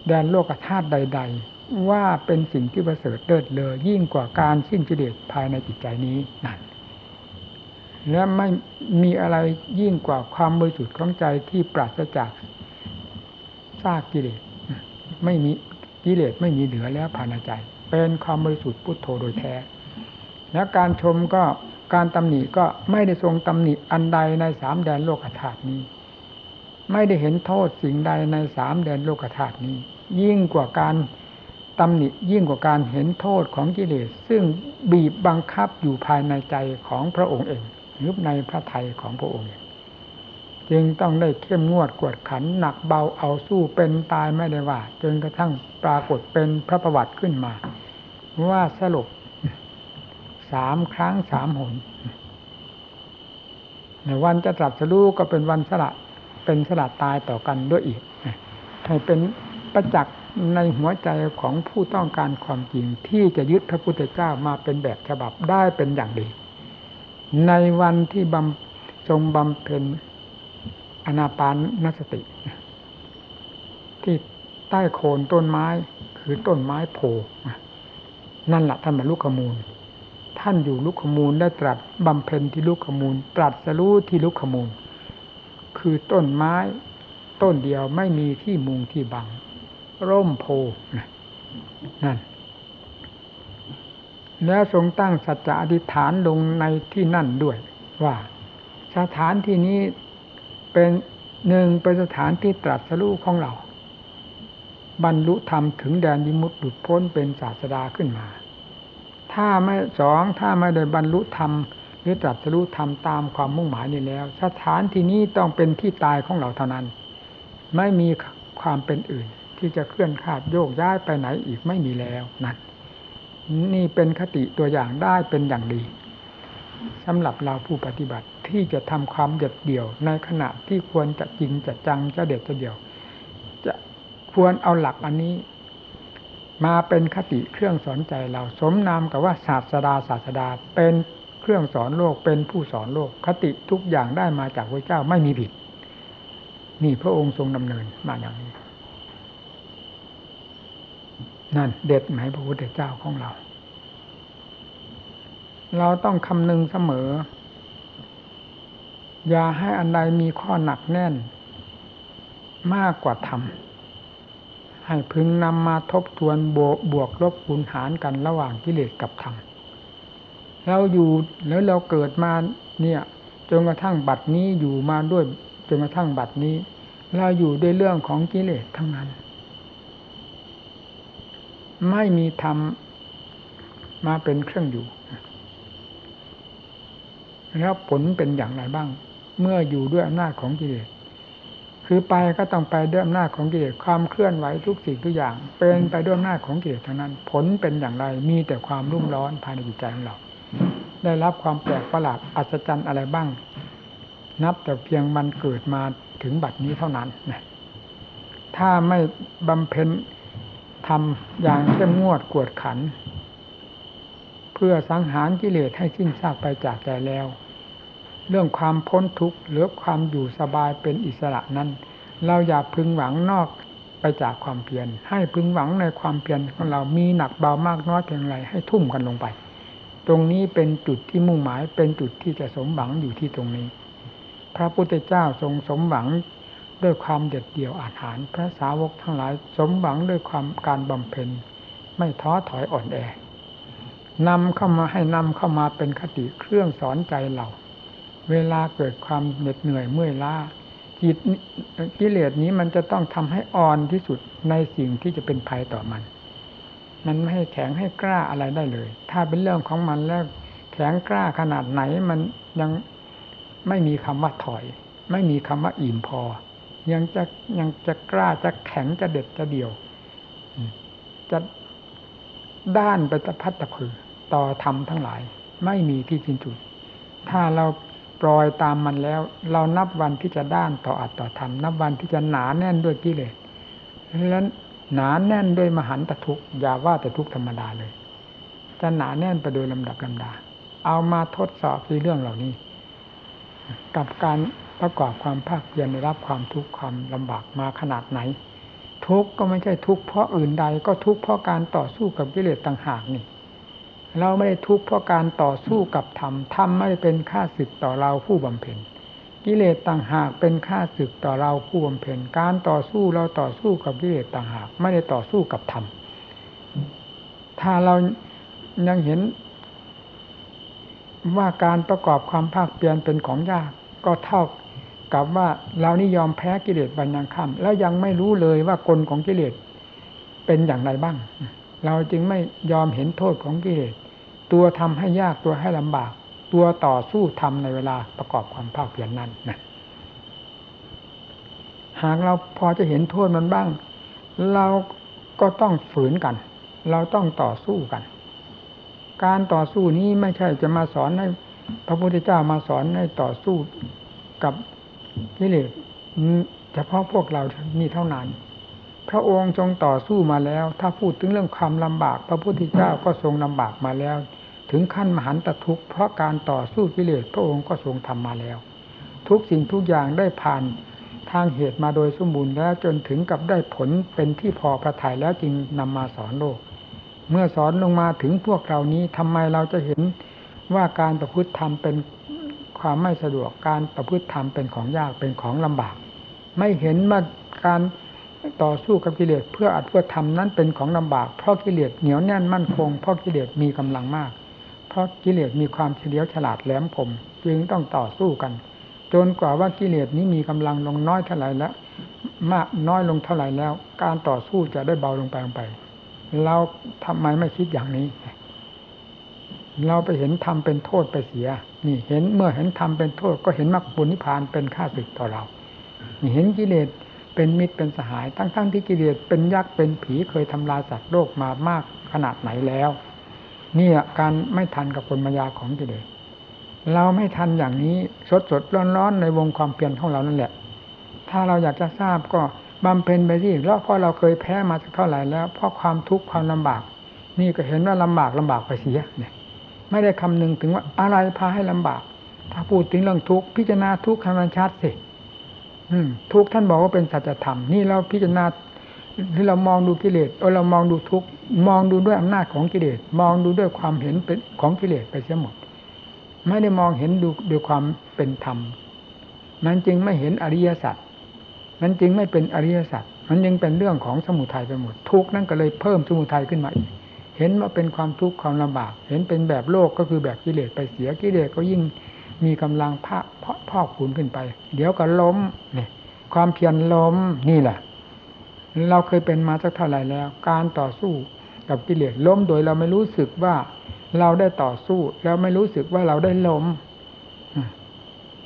แดนโลกธาตุใด ๆ ว่าเป็นสิ่งที่ประเสริฐเลิศเลอยิ่งกว่าการสิ้นกิเลสภายในจิตใจนี้นั่นและไม่มีอะไรยิ่งกว่าความบริสุทธิ์ของใจที่ปราศจากซากกิเลสไม่มี กิเลสไม่มีเหลือแล้วภายในใจ เป็นความบริสุทธิ์พุทโธโดยแท้ แล้วการชมก็การตำหนิก็ไม่ได้ทรงตำหนิอันใดในสามแดนโลกธาตุนี้ ไม่ได้เห็นโทษสิ่งใดในสามแดนโลกธาตุนี้ ยิ่งกว่าการตำหนิยิ่งกว่าการเห็นโทษของกิเลส ซึ่งบีบบังคับอยู่ภายในใจของพระองค์เองหรือในพระทัยของพระองค์เอง จึงต้องได้เข้มงวดกวดขันหนักเบาเอาสู้เป็นตายไม่ได้ว่า จนกระทั่งปรากฏเป็นพระประวัติขึ้นมา ว่าสรุปสามครั้งสามหนในวันจะตรัสรู้ก็เป็นวันสละเป็นสละตายต่อกันด้วยอีก ให้เป็นประจักษ์ในหัวใจของผู้ต้องการความจริงที่จะยึดพระพุทธเจ้ามาเป็นแบบฉบับได้เป็นอย่างดี ในวันที่บำทรงบำเพ็ญ อนาปานนสติ ที่ใต้โคนต้นไม้คือต้นไม้โพนั่นแหละท่านบรรลุขมูล ท่านอยู่ลุกขมูลได้ตรัสบำเพ็ญที่ลุกขมูล ตรัสรู้ที่ลุกขมูล คือต้นไม้ต้นเดียวไม่มีที่มุงที่บัง ร่มโพนั่น แล้วทรงตั้งสัจจะอธิษฐานลงในที่นั่นด้วย ว่า สถานที่นี้ เป็นหนึ่งเป็นสถานที่ตรัสรู้ของเรา บรรลุธรรมถึงแดนยิมุตหลุดพ้นเป็นศาสดาขึ้นมา ถ้าไม่สองถ้าไม่ได้บรรลุธรรมหรือตรัสรู้ธรรมตามความมุ่งหมายนี้แล้ว สถานที่นี้ต้องเป็นที่ตายของเราเท่านั้น ไม่มีความเป็นอื่น ที่จะเคลื่อนคาดโยกย้ายไปไหนอีกไม่มีแล้วนั่นนี่เป็นคติตัวอย่างได้เป็นอย่างดี สำหรับเราผู้ปฏิบัติที่จะทำความเด็ดเดี่ยว ในขณะที่ควรจะจริงจะจังจะเด็ดจะเดี่ยว จะควรเอาหลักอันนี้ มาเป็นคติเครื่องสอนใจเราสมนามกับว่าศาสดาศาสดาเป็นเครื่องสอนโลกเป็นผู้สอนโลกคติทุกอย่างได้มาจากพระเจ้าไม่มีผิด นี่พระองค์ทรงดำเนินมาอย่างนี้ นั่นเด็ดไหมพระพุทธเจ้าของเรา เราต้องคำนึงเสมอ อย่าให้อันใดมีข้อหนักแน่น มากกว่าธรรมให้พึงนำมาทบทวนบวกบวกลบคูณหารกันระหว่างกิเลสกับธรรมเราอยู่แล้วเราเกิดมาเนี่ยจนกระทั่งบัดนี้อยู่มาด้วยจนกระทั่งบัดนี้ เราอยู่ด้วยเรื่องของกิเลสทั้งนั้น ไม่มีธรรมมาเป็นเครื่องอยู่ แล้วผลเป็นอย่างไรบ้าง เมื่ออยู่ด้วยอำนาจของกิเลสคือไปก็ต้องไปด้วยอำนาจของกิเลสความเคลื่อนไหวทุกสิ่งทุกอย่าง เป็นไปด้วยอำนาจของกิเลสทั้งนั้น ผลเป็นอย่างไรมีแต่ความรุ่มร้อนภายในจิตใจของเรา ได้รับความแปลกประหลาดอัศจรรย์อะไรบ้าง นับแต่เพียงมันเกิดมาถึงบัดนี้เท่านั้นนะถ้าไม่บำเพ็ญทำอย่างเข้มงวดกวดขัน เพื่อสังหารกิเลสให้สิ้นซากไปจากใจแล้ว เรื่องความพ้นทุกข์หรือความอยู่สบายเป็นอิสระนั้น เราอย่าพึงหวังนอกไปจากความเพียรให้พึงหวังในความเพียรของเรามีหนักเบามากน้อยเพียงไรให้ทุ่มกันลงไป ตรงนี้เป็นจุดที่มุ่งหมายเป็นจุดที่จะสมหวังอยู่ที่ตรงนี้ พระพุทธเจ้าทรงสมหวังด้วยความเด็ดเดี่ยวอาหารพระสาวกทั้งหลายสมหวังด้วยความการบำเพ็ญไม่ท้อถอยอ่อนแอนำเข้ามาให้นำเข้ามาเป็นคติเครื่องสอนใจเรา เวลาเกิดความเหน็ดเหนื่อยเมื่อยล้าจิตกิเลสนี้มันจะต้องทำให้อ่อนที่สุดในสิ่งที่จะเป็นภัยต่อมัน มันไม่ให้แข็งให้กล้าอะไรได้เลย ถ้าเป็นเรื่องของมันแล้วแข็งกล้าขนาดไหนมันยังไม่มีคำว่าถอย ไม่มีคำว่าอิ่มพอ ยังจะยังจะกล้าจะแข็งจะเด็ดจะเดียว จะด้านไปตะพัดตะพือต่อธรรมทั้งหลาย ไม่มีที่สิ้นสุด ถ้าเรา ปล่อยตามมันแล้ว เรานับวันที่จะด้านต่ออัตต่อธรรมนับวันที่จะหนาแน่นด้วยกิเลสแล้วหนาแน่นด้วยมหันตทุกข์อย่าว่าแต่ทุกข์ธรรมดาเลย จะหนาแน่นไปโดยลำดับลำดา เอามาทดสอบในเรื่องเหล่านี้ กับการประกอบความภาคเพียรได้รับความทุกข์ความลำบากมาขนาดไหน ทุกข์ก็ไม่ใช่ทุกข์เพราะอื่นใด ก็ทุกข์เพราะการต่อสู้กับกิเลสต่างหากนี่ เราไม่ได้ทุกข์เพราะการต่อสู้กับธรรม ธรรมไม่ได้เป็นค่าศึกต่อเราผู้บำเพ็ญ กิเลสต่างหากเป็นค่าศึกต่อเราผู้บำเพ็ญ การต่อสู้เราต่อสู้กับกิเลสต่างหาก ไม่ได้ต่อสู้กับธรรม ถ้าเรายังเห็นว่าการประกอบความภาคเปลี่ยนเป็นของยาก ก็เท่ากับว่าเรานี่ยอมแพ้กิเลสบัญญังค่ำแล้วยังไม่รู้เลยว่ากลของกิเลสเป็นอย่างไรบ้าง เราจึงไม่ยอมเห็นโทษของกิเลส ตัวทำให้ยากตัวให้ลำบาก ตัวต่อสู้ทำในเวลาประกอบความภาคเพียรนนั้นนะหากเราพอจะเห็นโทษมันบ้าง เราก็ต้องฝืนกัน เราต้องต่อสู้กัน การต่อสู้นี้ไม่ใช่จะมาสอนให้พระพุทธเจ้ามาสอนให้ต่อสู้กับกิเลสเฉพาะพวกเรานี่เท่านั้น พระองค์ทรงต่อสู้มาแล้ว ถ้าพูดถึงเรื่องความลำบาก พระพุทธเจ้าก็ทรงลำบากมาแล้ว ถึงขั้นมหันตทุกข์เพราะการต่อสู้กิเลสพระองค์ก็ทรงทำมาแล้ว ทุกสิ่งทุกอย่างได้ผ่านทางเหตุมาโดยสมบูรณ์แล้วจนถึงกับได้ผลเป็นที่พอพระทัยแล้วจึงนำมาสอนโลก เมื่อสอนลงมาถึงพวกเรานี้ทำไมเราจะเห็นว่าการประพฤติธรรมเป็นความไม่สะดวกการประพฤติธรรมเป็นของยากเป็นของลำบาก ไม่เห็นว่าการ ต่อสู้กับกิเลสเพื่ออัดเพื่อทำนั้นเป็นของลำบากเพราะกิเลสเหนียวแน่นมั่นคงเพราะกิเลสมีกำลังมาก เพราะกิเลสมีความเฉลียวฉลาดแหลมคมจึงต้องต่อสู้กัน จนกว่าว่ากิเลสนี้มีกำลังลงน้อยเท่าไหร่แล้ว มากน้อยลงเท่าไหร่แล้ว การต่อสู้จะได้เบาลงไปลงไป เราทำไมไม่คิดอย่างนี้ เราไปเห็นธรรมเป็นโทษไปเสีย นี่เห็นเมื่อเห็นธรรมเป็นโทษ ก็เห็นมรรคผลนิพพานเป็นค่าศึกต่อเรานี่เห็นกิเลส เป็นมิตรเป็นสหาย ทั้งๆทที่กิเลสเป็นยักษ์เป็นผีเคยทำลายสัตว์โลกมามากขนาดไหนแล้วนี่การไม่ทันกับคนมายาของกิเลสเราไม่ทันอย่างนี้สดสดร้อนร้อนในวงความเปลี่ยนของเรานั่นแหละ ถ้าเราอยากจะทราบก็บำเพ็ญไปที่แล้วเพราะเราเคยแพ้มาสักเท่าไหร่แล้วเพราะความทุกข์ความลำบาก นี่ก็เห็นว่าลำบากลำบากไปเสียเนี่ย ไม่ได้คำนึงถึงว่าอะไรพาให้ลำบาก ถ้าพูดถึงเรื่องทุกข์พิจารณาทุกข์ให้มันชัดสิ ทุกท่านบอกว่าเป็นสัจธรรมนี่เราพิจารณาที่เรามองดูกิเลสเออเรามองดูทุกมองดูด้วยอำนาจของกิเลสมองดูด้วยความเห็นเป็นของกิเลสไปเสียหมด ไม่ได้มองเห็นดูด้วยความเป็นธรรมมันจึงไม่เห็นอริยสัจมันจึงไม่เป็นอริยสัจมันยังเป็นเรื่องของสมุทัยไปหมด ทุกนั่นก็เลยเพิ่มสมุทัยขึ้นมาอีกเห็นว่าเป็นความทุกข์ความลำบาก เห็นเป็นแบบโลกก็คือแบบกิเลสไปเสียกิเลสก็ยิ่ง มีกำลังพะพอกคูณขึ้นไป เดี๋ยวก็ล้มเนี่ยความเพียรล้มนี่แหละ เราเคยเป็นมาสักเท่าไหร่แล้ว การต่อสู้กับกิเลสล้มโดยเราไม่รู้สึกว่าเราได้ต่อสู้ แล้วไม่รู้สึกว่าเราได้ล้ม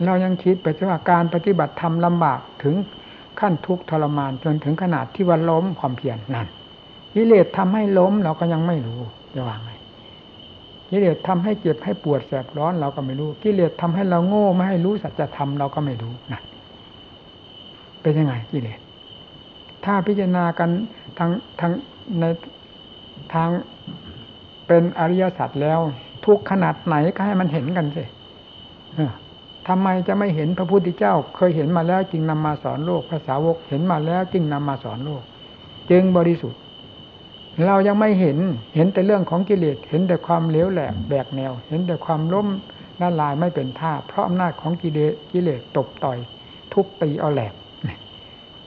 เรายังคิดไปว่าการปฏิบัติธรรมลำบากถึงขั้นทุกข์ทรมานจนถึงขนาดที่ว่าล้มความเพียรนั่นกิเลสทำให้ล้มเราก็ยังไม่รู้จะว่าไง กิเลสทำให้เจ็บให้ปวดแสบร้อนเราก็ไม่รู้ กิเลสทำให้เราโง่ไม่ให้รู้สัจธรรมเราก็ไม่รู้นะเป็นยังไงกิเลสถ้าพิจารณากันทางทางในทางเป็นอริยสัจแล้ว ทุกขนาดไหนก็ให้มันเห็นกันสิทำไมจะไม่เห็นพระพุทธเจ้า เคยเห็นมาแล้วจึงนำมาสอนโลกภาษาวกเห็นมาแล้วจึงนำมาสอนโลก จึงบริสุทธิ์ เรายังไม่เห็นเห็นแต่เรื่องของกิเลสเห็นแต่ความเลี้ยวแหลกแบกแนว เห็นแต่ความล้มละลายไม่เป็นท่า เพราะอำนาจของกิเลสกิเลสตบต่อย ทุบตีเอาแหลก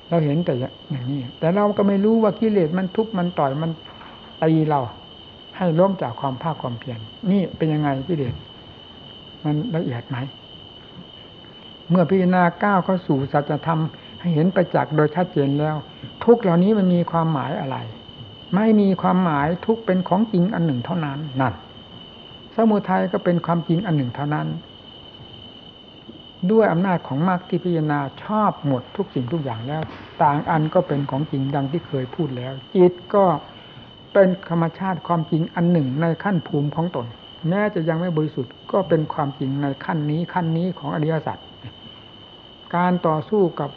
เราเห็นแต่อย่างนี้ แต่เราก็ไม่รู้ว่ากิเลสมันทุบมันต่อยมันตีเรา ให้ล้มจากความภาคความเพียรนี่เป็นยังไงกิเลสมันละเอียดไหมเมื่อพิจารณาก้าวเข้าสู่สัจธรรมให้เห็นประจักษ์โดยชัดเจนแล้ว ทุกเหล่านี้มันมีความหมายอะไร ไม่มีความหมายทุกเป็นของจริงอันหนึ่งเท่านั้นนั่นสมุทัยก็เป็นความจริงอันหนึ่งเท่านั้น ด้วยอำนาจของมรรคที่พิจารณาชอบหมดทุกสิ่งทุกอย่างแล้ว ต่างอันก็เป็นของจริงดังที่เคยพูดแล้ว จิตก็เป็นธรรมชาติความจริงอันหนึ่งในขั้นภูมิของตน แม้จะยังไม่บริสุทธิ์ก็เป็นความจริงในขั้นนี้ขั้นนี้ของอริยสัจการต่อสู้กับ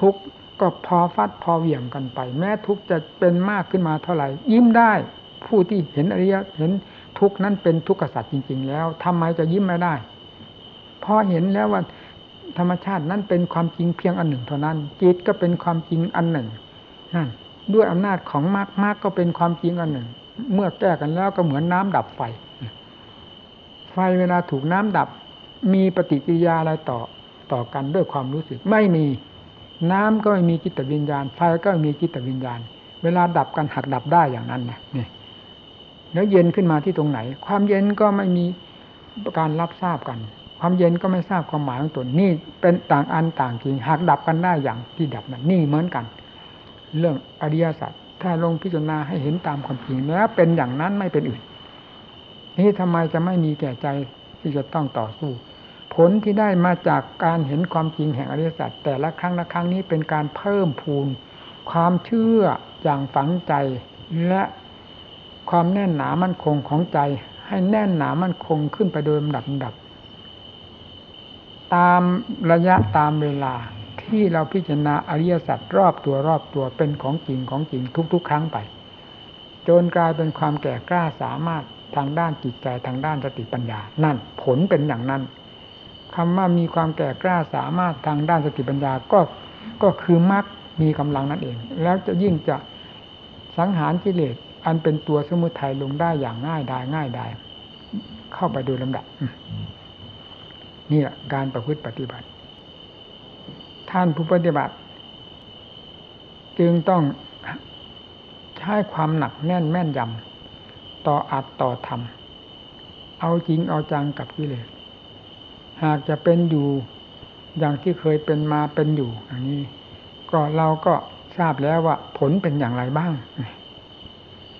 ทุกข์ ก็พอฟัดพอเหวี่ยงกันไป แม้ทุกข์จะเป็นมากขึ้นมาเท่าไหร่ ยิ้มได้ผู้ที่เห็นอริยเห็นทุกข์นั้นเป็นทุกข์สัจจริง ๆ แล้วทำไมจะยิ้มไม่ได้พอเห็นแล้วว่าธรรมชาตินั้นเป็นความจริงเพียงอันหนึ่งเท่านั้น จิตก็เป็นความจริงอันหนึ่งนั่นด้วยอำนาจของมากมากก็เป็นความจริงอันหนึ่ง เมื่อแก้กันแล้วก็เหมือนน้ำดับไฟ ไฟเวลาถูกน้ำดับ มีปฏิกิริยาอะไรต่อต่อกันด้วยความรู้สึกไม่มี น้ำก็ไม่มีจิตวิญญาณ ไฟก็ไม่มีจิตวิญญาณ เวลาดับกันหักดับได้อย่างนั้นนะนี่แล้วเย็นขึ้นมาที่ตรงไหน ความเย็นก็ไม่มีการรับทราบกัน ความเย็นก็ไม่ทราบความหมายของตนนี่เป็นต่างอันต่างจริงหักดับกันได้อย่างที่ดับนั้นนี่เหมือนกัน เรื่องอริยสัจถ้าลงพิจารณาให้เห็นตามความจริงแล้วเป็นอย่างนั้นไม่เป็นอื่น นี่ทำไมจะไม่มีแก่ใจที่จะต้องต่อสู้ ผลที่ได้มาจากการเห็นความจริงแห่งอริยสัจแต่ละครั้งละครั้งนี้เป็นการเพิ่มพูน ความเชื่ออย่างฝังใจและความแน่นหนามั่นคงของใจ ให้แน่นหนามั่นคงขึ้นไปโดยลำดับดับ ตามระยะตามเวลาที่เราพิจารณาอริยสัจรอบตัวรอบตัวเป็นของจริงของจริงทุก ๆ ครั้งไป จนกลายเป็นความแก่กล้าสามารถทางด้านจิตใจทางด้านสติปัญญา นั่นผลเป็นอย่างนั้น คำว่ามีความแก่กล้าสามารถทางด้านสติปัญญาก็ก็คือมรรคมีกำลังนั่นเอง แล้วจะยิ่งจะสังหารกิเลสอันเป็นตัวสมุทัยลงได้อย่างง่ายดายง่ายดายเข้าไปดยลำดับนี่แหละการประพฤติปฏิบัติ ท่านผู้ปฏิบัติ จึงต้องใช้ความหนักแน่นแม่นยำต่ออัดต่อทำเอาจริงเอาจังกับกิเลส หากจะเป็นอยู่อย่างที่เคยเป็นมาเป็นอยู่อย่างนี้ ก็เราก็ทราบแล้วว่าผลเป็นอย่างไรบ้าง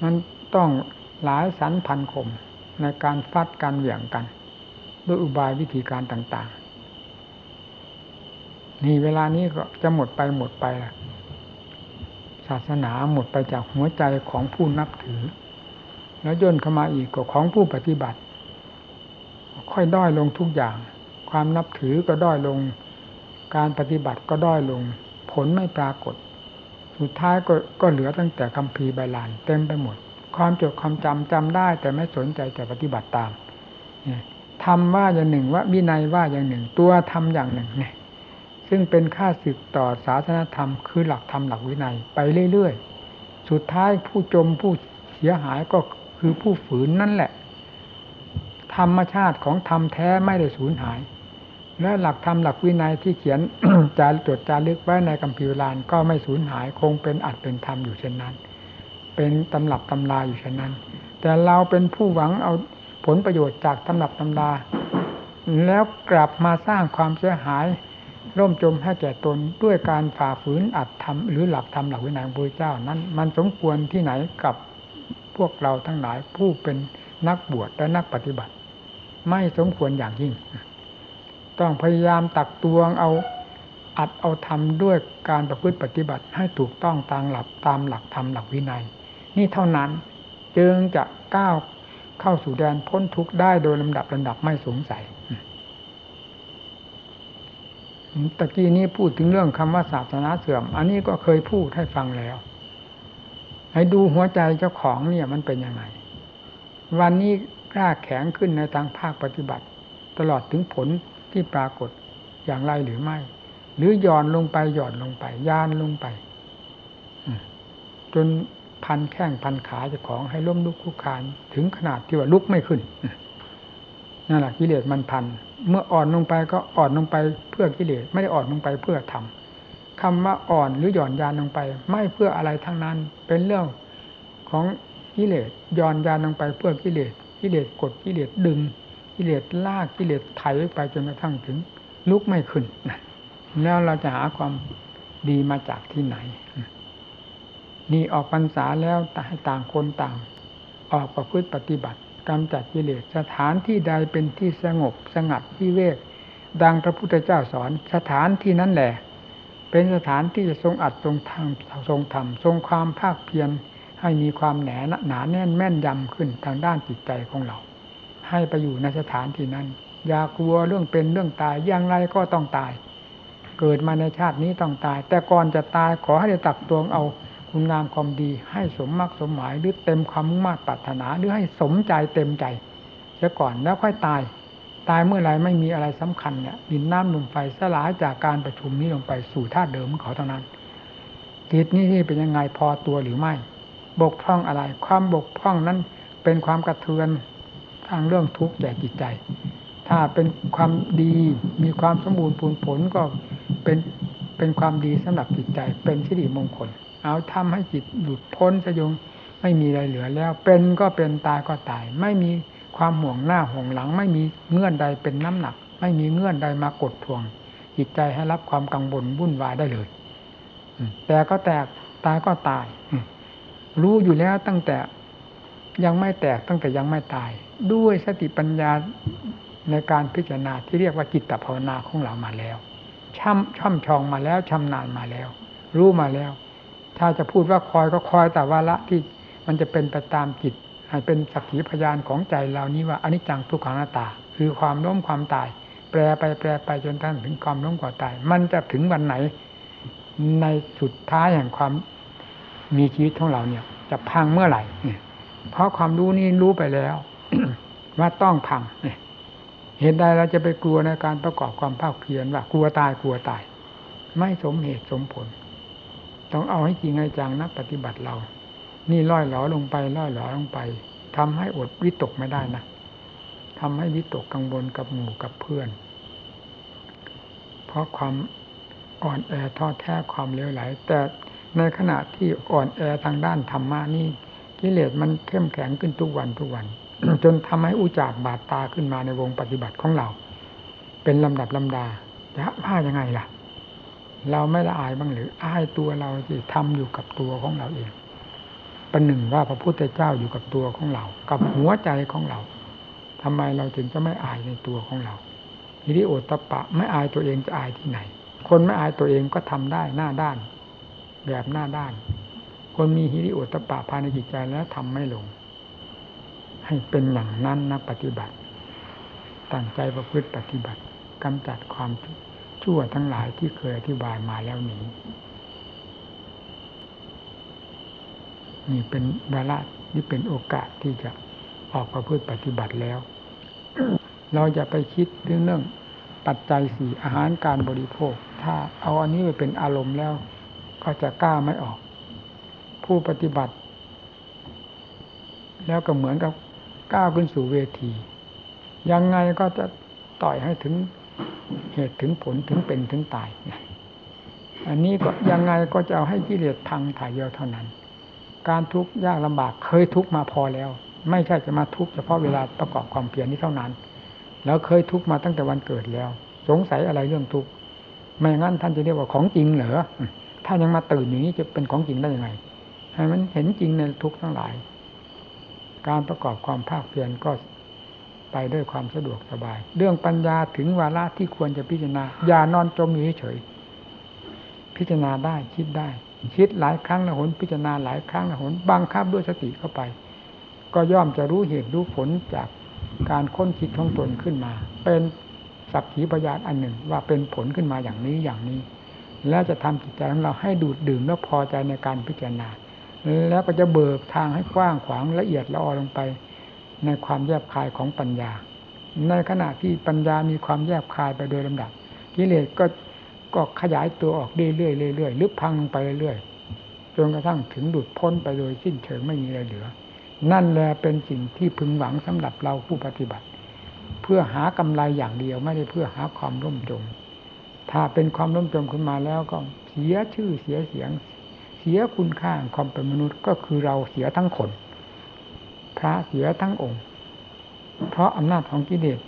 มันต้องหลายสันพันคมในการฟัดการเหวี่ยงกัน ด้วยอุบายวิธีการต่าง ๆ นี่เวลานี้ก็จะหมดไปหมดไปศาสนาหมดไปจากหัวใจของผู้นับถือ แล้วย่นเข้ามาอีกก็ของผู้ปฏิบัติ ค่อยด้อยลงทุกอย่าง ความนับถือก็ด้อยลง การปฏิบัติก็ด้อยลง ผลไม่ปรากฏ สุดท้ายก็ก็เหลือตั้งแต่คำพีใบลานเต็มไปหมด ความจดความจำจำได้ แต่ไม่สนใจจะปฏิบัติตามทำว่าอย่างหนึ่งว่าวินัยว่าอย่างหนึ่ง ตัวทำอย่างหนึ่งเนี่ยซึ่งเป็นค่าศึกต่อศาสนธรรม คือหลักธรรมหลักวินัยไปเรื่อยๆ สุดท้ายผู้จมผู้เสียหายก็คือผู้ฝืนนั่นแหละ ธรรมชาติของธรรมแท้ไม่ได้สูญหาย และหลักธรรมหลักวินัยที่เขียนจาจดจารึกไว้ในกัมพีลานก็ไม่สูญหายคงเป็นอัดเป็นธรรมอยู่เช่นนั้น เป็นตำรับตำราอยู่เช่นนั้น แต่เราเป็นผู้หวังเอาผลประโยชน์จากตำรับตำราแล้วกลับมาสร้างความเสียหายร่มจมให้แก่ตนด้วยการฝ่าฝืนอัดธรรมหรือหลักธรรมหลักวินัยของพระเจ้านั้น มันสมควรที่ไหนกับพวกเราทั้งหลายผู้เป็นนักบวชและนักปฏิบัติ ไม่สมควรอย่างยิ่ง ต้องพยายามตักตวงเอาอัดเอาทำด้วยการประพฤติปฏิบัติให้ถูกต้องตามหลักตามหลักธรรมหลักวินัย นี่เท่านั้นจึงจะก้าวเข้าสู่แดนพ้นทุกข์ได้โดยลำดับลำดับไม่สงสัยตะกี้นี้พูดถึงเรื่องคำว่าศาสนาเสื่อม อันนี้ก็เคยพูดให้ฟังแล้ว ให้ดูหัวใจเจ้าของเนี่ยมันเป็นยังไง วันนี้กล้าแข็งขึ้นในทางภาคปฏิบัติ ตลอดถึงผล ที่ปรากฏอย่างไรหรือไม่ หรือหย่อนลงไปหย่อนลงไปย่านลงไปจนพันแข้งพันขาจะของให้ล้มลุกคุกคานถึงขนาดที่ว่าลุกไม่ขึ้นนั่นแหละกิเลสมันพัน เมื่ออ่อนลงไปก็อ่อนลงไปเพื่อกิเลสไม่ได้อ่อนลงไปเพื่อทำคำว่าอ่อนหรือหย่อนยานลงไป ไม่เพื่ออะไรทั้งนั้น เป็นเรื่องของกิเลสย่อนยานลงไปเพื่อกิเลสกิเลสกดกิเลสดึง กิเลสลากกิเลสไถไปจนกระทั่งถึง ลุกไม่ขึ้นแล้วเราจะหาความดีมาจากที่ไหน นี่ออกพรรษาแล้วให้ต่างคนต่าง ออกประพฤติปฏิบัติกำจัดกิเลสสถานที่ใดเป็นที่สงบสงัดที่เวก ดังพระพุทธเจ้าสอนสถานที่นั้นแหละ เป็นสถานที่จะทรงอัดทรงทำทรงธรรมทรงความภาคเพียรให้มีความแหนหนาแน่นแม่นยำขึ้นทางด้านจิตใจของเรา ให้ไปอยู่ในสถานที่นั้น อย่ากลัวเรื่องเป็นเรื่องตายอย่างไรก็ต้องตาย เกิดมาในชาตินี้ต้องตาย แต่ก่อนจะตายขอให้ได้ตักตวงเอาคุณงามความดี ให้สมมากสมหมายหรือเต็มความมุ่งมั่นปรารถนาหรือให้สมใจเต็มใจเสียก่อนแล้วค่อยตาย ตายเมื่อไรไม่มีอะไรสำคัญเนี่ยดินน้ำลมไฟสลายจากการประชุมนี้ลงไปสู่ธาตุเดิมของเขาเท่านั้นจิตนี้ที่เป็นยังไงพอตัวหรือไม่ บกพร่องอะไร ความบกพร่องนั้นเป็นความกระเทือนางเรื่องทุกข์แก่จิตใจ ถ้าเป็นความดีมีความสมบูรณ์ผลผลก็เป็นเป็นความดีสำหรับจิตใจ เป็นสิริมงคล เอาทำให้จิตหลุดพ้นสยงไม่มีอะไรเหลือแล้ว เป็นก็เป็นตายก็ตาย ไม่มีความห่วงหน้าห่วงหลัง ไม่มีเงื่อนใดเป็นน้ำหนัก ไม่มีเงื่อนใดมากดทวง จิตใจให้รับความกังวลวุ่นวายได้เลยแต่ก็แตกตายก็ตาย รู้อยู่แล้วตั้งแต่ ยังไม่แตกตั้งแต่ยังไม่ตาย ด้วยสติปัญญาในการพิจารณาที่เรียกว่าจิตภาวนาของเรามาแล้วช่ำช่ำชองมาแล้วชำนาญมาแล้ว รู้มาแล้ว ถ้าจะพูดว่าคอยก็คอยแต่ว่าละที่มันจะเป็นไปตามจิตเป็นสักขีพยานของใจเรานี้ว่าอนิจจังทุกขังหน้าตา คือความล้มความตาย แปรไปแปรไปจนท่านถึงความล้มความตาย มันจะถึงวันไหน ในสุดท้ายแห่งความมีชีวิตของเราเนี่ย จะพังเมื่อไหร่ เพราะความรู้นี้รู้ไปแล้ว ว่าต้องพังเหตุใดเราจะไปกลัวในการประกอบความภาคเพียรว่ากลัวตายกลัวตาย ไม่สมเหตุสมผล ต้องเอาให้จริงให้จังนักปฏิบัติเรา นี่ล่อยหลอลงไปล่อยหลอลงไปทำให้อดวิตกไม่ได้นะทำให้วิตกกังวลกับหมู่กับเพื่อน เพราะความอ่อนแอท้อแท้ความเลวไหลแต่ในขณะที่อ่อนแอทางด้านธรรมะนี่ กิเลสมันเข้มแข็งขึ้นทุกวันทุกวัน จนทำให้อุจารบาดตาขึ้นมาในวงปฏิบัติของเรา เป็นลำดับลำดาจะว่ายังไงล่ะ เราไม่ละอายบ้างหรืออายตัวเราที่ทำอยู่กับตัวของเราเองประหนึ่งว่าพระพุทธเจ้าอยู่กับตัวของเรา กับหัวใจของเราทำไมเราจึงจะไม่อายในตัวของเราฮิริโอตปะไม่อายตัวเองจะอายที่ไหน คนไม่อายตัวเองก็ทำได้หน้าด้าน แบบหน้าด้าน คนมีฮิริโอตปะภายในจิตใจแล้วทำไม่ลง ให้เป็นอย่างนั้นนะปฏิบัติตั้งใจประพฤติปฏิบัติกำจัดความชั่วทั้งหลายที่เคยอธิบายมาแล้วนี้นี่เป็นเวลานี่เป็นโอกาสที่จะออกประพฤติปฏิบัติแล้ว เราจะไปคิดเรื่องเรื่องปัจจัยสี่อาหารการบริโภค ถ้าเอาอันนี้ไปเป็นอารมณ์แล้ว ก็จะกล้าไม่ออก ผู้ปฏิบัติ แล้วก็เหมือนกับก้าวขึ้นสู่เวที ยังไงก็จะต่อยให้ถึงเหตุถึงผลถึงเป็นถึงตาย อันนี้ก็ยังไงก็จะเอาให้กิเลสพังถ่ายเดียวเท่านั้น การทุกข์ยากลำบากเคยทุกข์มาพอแล้ว ไม่ใช่จะมาทุกข์เฉพาะเวลาประกอบความเพียรนี้เท่านั้น แล้วเคยทุกข์มาตั้งแต่วันเกิดแล้ว สงสัยอะไรเรื่องทุกข์ไม่งั้นท่านจะเรียกว่าของจริงเหรอถ้ายังมาตื่นอย่างนี้จะเป็นของจริงได้ยังไง ให้มันเห็นจริงในทุกทั้งหลาย การประกอบความภาคเพียรก็ไปด้วยความสะดวกสบาย เรื่องปัญญาถึงวาระที่ควรจะพิจารณา อย่านอนจมอยู่เฉย พิจารณาได้คิดได้ คิดหลายครั้งละหนพิจารณาหลายครั้งละหนบังคับด้วยสติเข้าไป ก็ย่อมจะรู้เหตุรู้ผลจากการค้นคิดของตนขึ้นมา เป็นสักขีพยานอันหนึ่งว่าเป็นผลขึ้นมาอย่างนี้อย่างนี้ แล้วจะทำจิตใจของเราให้ดูดดื่มและพอใจในการพิจารณา แล้วก็จะเบิกทางให้กว้างขวางละเอียดละออลงไป ในความแยบคายของปัญญา ในขณะที่ปัญญามีความแยบคายไปโดยลำดับกิเลสก็ก็ขยายตัวออกเรื่อยๆเรื่อยๆลึกพังไปเรื่อยๆจนกระทั่งถึงดุดพ้นไปโดยสิ้นเชิงไม่มีอะไรเหลือ นั่นแหละเป็นสิ่งที่พึงหวังสำหรับเราผู้ปฏิบัติ เพื่อหากำไรอย่างเดียวไม่ได้เพื่อหาความร่มจมถ้าเป็นความร่มจมขึ้นมาแล้วก็เสียชื่อเสียเสียง เสียคุณค่าความเป็นมนุษย์ก็คือเราเสียทั้งคน พระเสียทั้งองค์ เพราะอำนาจของกิเลส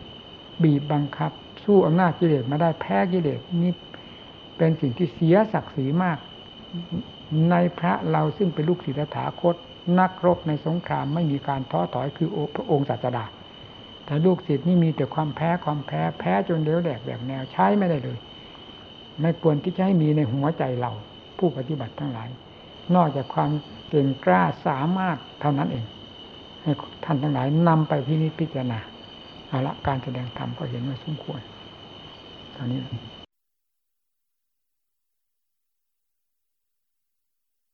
บีบบังคับ สู้อำนาจกิเลสมาได้แพ้กิเลสนี่เป็นสิ่งที่เสียศักดิ์ศรีมาก ในพระเราซึ่งเป็นลูกศิษย์ถาคต นักรบในสงครามไม่มีการท้อถอยคือพระองค์ศาสดาแต่ลูกศิษย์นี่มีแต่ความแพ้ความแพ้แพ้จนเดียวแดกแบบแนวใช้ไม่ได้เลย ไม่ควรที่จะให้มีในหัวใจเรา ผู้ปฏิบัติทั้งหลาย นอกจากความเก่งกล้าสามารถเท่านั้นเอง ให้ท่านทั้งหลายนำไปพินิจพิจารณาเอาละการแสดงธรรมก็เห็นว่าสมควรตอนนี้